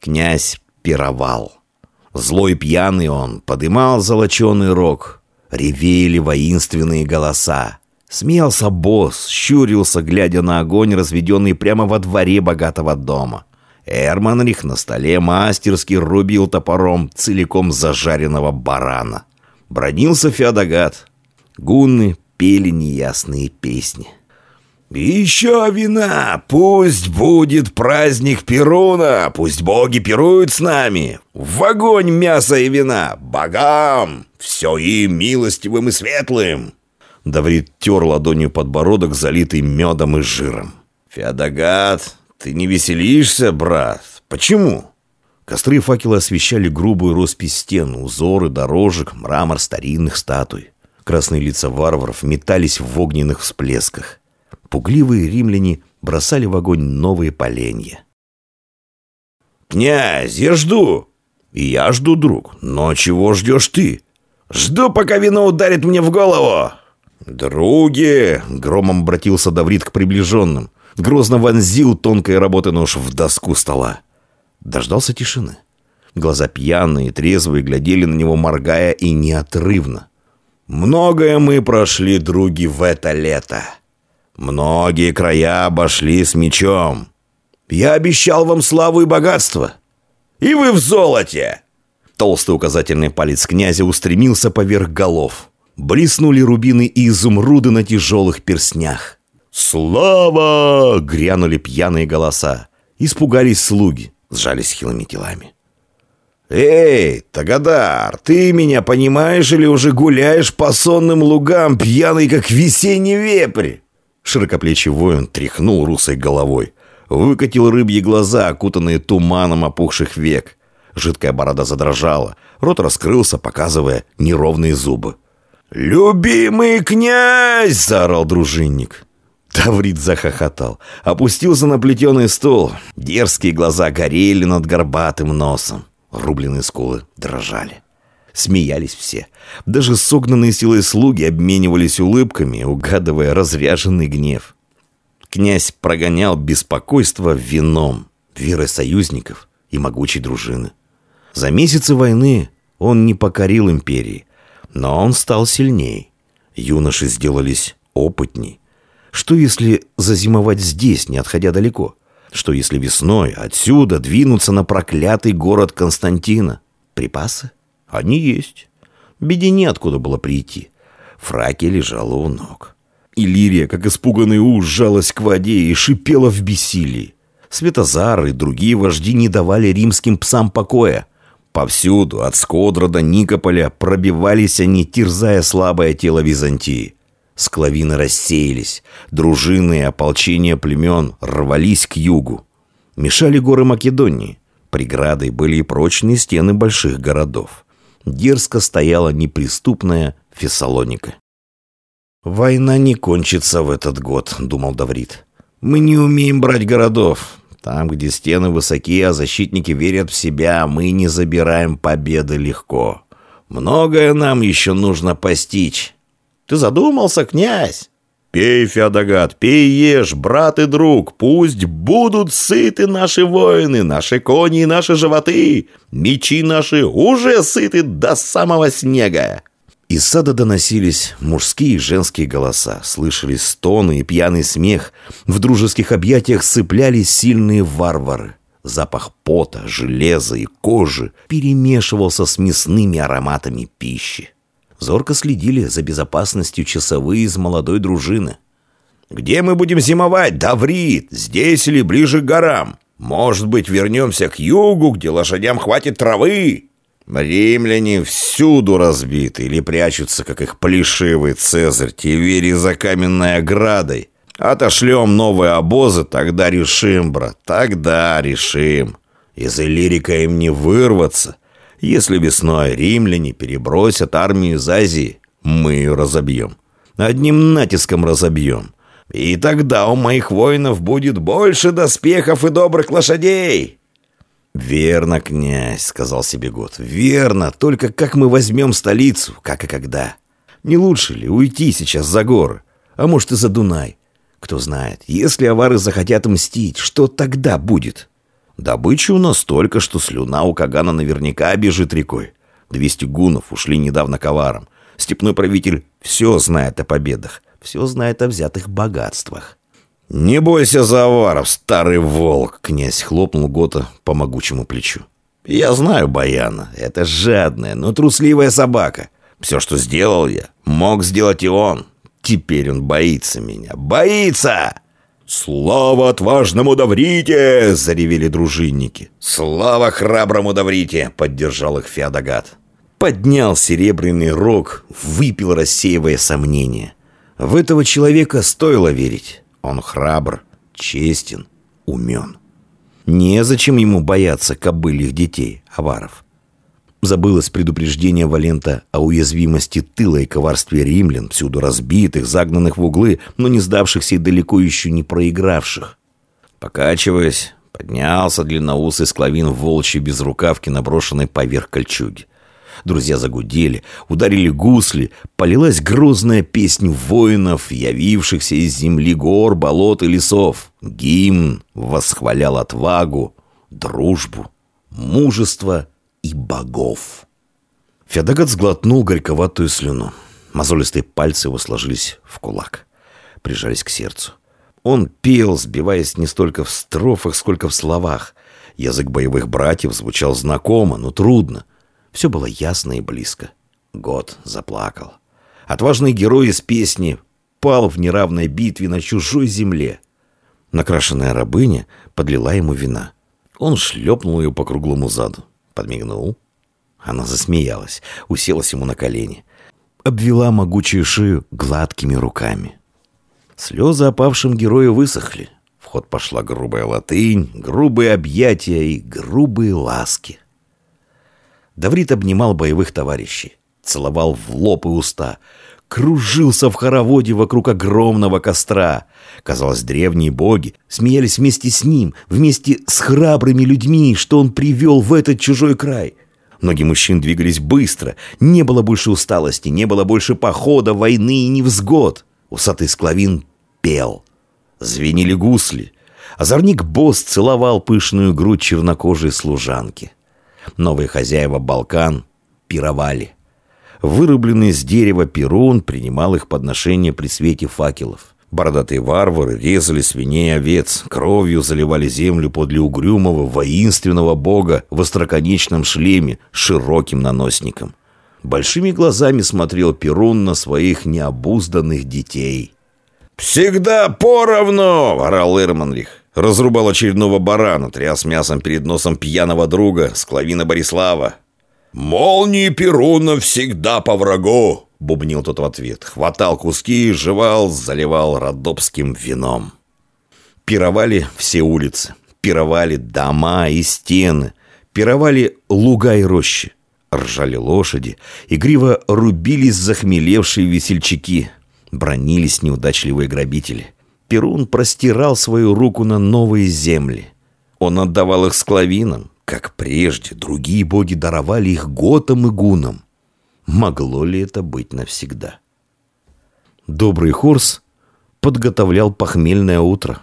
Князь пировал. Злой пьяный он, подымал золоченый рог. Ревели воинственные голоса. Смеялся босс, щурился, глядя на огонь, разведенный прямо во дворе богатого дома. Эрманрих на столе мастерски рубил топором целиком зажаренного барана. Бронился Феодогат. Гунны пели неясные песни. «Еще вина! Пусть будет праздник Перуна! Пусть боги пируют с нами! В огонь мясо и вина! Богам! Все им милостивым и светлым!» Даврит тер ладонью подбородок, залитый медом и жиром. «Феодогат, ты не веселишься, брат? Почему?» Костры и факелы освещали грубую роспись стен, узоры, дорожек, мрамор старинных статуй. Красные лица варваров метались в огненных всплесках. Пугливые римляне бросали в огонь новые поленья. «Князь, я жду!» «И я жду, друг. Но чего ждешь ты?» «Жду, пока вино ударит мне в голову!» «Други!» — громом обратился Даврит к приближенным. Грозно вонзил тонкой работы нож в доску стола. Дождался тишины. Глаза пьяные, трезвые, глядели на него, моргая и неотрывно. «Многое мы прошли, други, в это лето. Многие края обошли с мечом. Я обещал вам славу и богатство. И вы в золоте!» Толстый указательный палец князя устремился поверх голов. Блеснули рубины и изумруды на тяжелых перстнях. «Слава!» — грянули пьяные голоса. Испугались слуги, сжались хилыми телами. «Эй, Тагадар, ты меня понимаешь или уже гуляешь по сонным лугам, пьяный, как весенний вепрь?» Широкоплечий воин тряхнул русой головой. Выкатил рыбьи глаза, окутанные туманом опухших век. Жидкая борода задрожала. Рот раскрылся, показывая неровные зубы. «Любимый князь!» — заорал дружинник. Таврит захохотал. Опустился на плетеный стол. Дерзкие глаза горели над горбатым носом. Рубленые скулы дрожали. Смеялись все. Даже согнанные силой слуги обменивались улыбками, угадывая разряженный гнев. Князь прогонял беспокойство вином, верой союзников и могучей дружины. За месяцы войны он не покорил империи, но он стал сильней. Юноши сделались опытней. Что если зазимовать здесь, не отходя далеко? Что если весной отсюда двинуться на проклятый город Константина? Припасы? Они есть. Беде неоткуда было прийти. Фраки лежала у ног. Иллирия, как испуганный уж, сжалась к воде и шипела в бессилии. Светозар и другие вожди не давали римским псам покоя. Повсюду, от Скодра до Никополя, пробивались они, терзая слабое тело Византии. Склавины рассеялись, дружины и ополчения племен рвались к югу. Мешали горы Македонии. Преградой были и прочные стены больших городов дерзко стояла неприступная Фессалоника. «Война не кончится в этот год», — думал Даврит. «Мы не умеем брать городов. Там, где стены высокие, а защитники верят в себя, мы не забираем победы легко. Многое нам еще нужно постичь». «Ты задумался, князь?» «Пей, Феодогат, пей, ешь, брат и друг, пусть будут сыты наши воины, наши кони и наши животы. Мечи наши уже сыты до самого снега». Из сада доносились мужские и женские голоса, слышались стоны и пьяный смех. В дружеских объятиях сцеплялись сильные варвары. Запах пота, железа и кожи перемешивался с мясными ароматами пищи. Зорко следили за безопасностью часовые из молодой дружины. «Где мы будем зимовать, Даврит? Здесь или ближе к горам? Может быть, вернемся к югу, где лошадям хватит травы?» Римляне всюду разбиты или прячутся, как их плешивый Цезарь, Тивери за каменной оградой. Отошлем новые обозы, тогда решим, брат, тогда решим. Из Иллирика им не вырваться. Если весной римляне перебросят армию из Азии, мы ее разобьем. Одним натиском разобьем. И тогда у моих воинов будет больше доспехов и добрых лошадей. «Верно, князь», — сказал себе Год. «Верно, только как мы возьмем столицу, как и когда? Не лучше ли уйти сейчас за горы? А может и за Дунай? Кто знает, если авары захотят мстить, что тогда будет?» Добычи у нас столько, что слюна у Кагана наверняка бежит рекой. 200 гунов ушли недавно коваром. Степной правитель все знает о победах, все знает о взятых богатствах. «Не бойся, Заваров, старый волк!» — князь хлопнул Гота по могучему плечу. «Я знаю Баяна. Это жадная, но трусливая собака. Все, что сделал я, мог сделать и он. Теперь он боится меня. Боится!» «Слава отважному Даврите!» — заревели дружинники. «Слава храброму Даврите!» — поддержал их Феодогат. Поднял серебряный рог, выпил, рассеивая сомнения. В этого человека стоило верить. Он храбр, честен, умен. Незачем ему бояться кобыльих детей, аваров. Забылось предупреждение Валента о уязвимости тыла и коварстве римлян, всюду разбитых, загнанных в углы, но не сдавшихся и далеко еще не проигравших. Покачиваясь, поднялся длинноусый склавин в волчьей безрукавке, наброшенной поверх кольчуги. Друзья загудели, ударили гусли, полилась грозная песнь воинов, явившихся из земли гор, болот и лесов. Гимн восхвалял отвагу, дружбу, мужество и богов. Феодогат сглотнул горьковатую слюну. Мозолистые пальцы его сложились в кулак. Прижались к сердцу. Он пел, сбиваясь не столько в строфах, сколько в словах. Язык боевых братьев звучал знакомо, но трудно. Все было ясно и близко. Год заплакал. Отважный герой из песни пал в неравной битве на чужой земле. Накрашенная рабыня подлила ему вина. Он шлепнул ее по круглому заду подмигнул. Она засмеялась, уселась ему на колени. Обвела могучую шею гладкими руками. Слезы опавшим герою высохли. В ход пошла грубая латынь, грубые объятия и грубые ласки. Даврит обнимал боевых товарищей, целовал в лоб и уста, кружился в хороводе вокруг огромного костра. Казалось, древние боги смеялись вместе с ним, вместе с храбрыми людьми, что он привел в этот чужой край. Ноги мужчин двигались быстро, не было больше усталости, не было больше похода, войны и невзгод. Усатый склавин пел. Звенели гусли. Озорник Босс целовал пышную грудь чернокожей служанки. Новые хозяева Балкан пировали. Вырубленный из дерева перун принимал их подношения при свете факелов. Бородатые варвары резали свиней овец, кровью заливали землю подле угрюмого, воинственного бога в остроконечном шлеме широким наносником. Большими глазами смотрел Перун на своих необузданных детей. «Всегда поровну!» — орал Эрманрих. Разрубал очередного барана, тряс мясом перед носом пьяного друга, склавина Борислава. «Молнии Перуна всегда по врагу!» — бубнил тот в ответ. Хватал куски, жевал, заливал родопским вином. Пировали все улицы. Пировали дома и стены. Пировали луга и рощи. Ржали лошади. Игриво рубились захмелевшие весельчаки. Бронились неудачливые грабители. Перун простирал свою руку на новые земли. Он отдавал их склавинам, как прежде, другие боги даровали их готам и гунам. Могло ли это быть навсегда? Добрый Хорс подготовлял похмельное утро.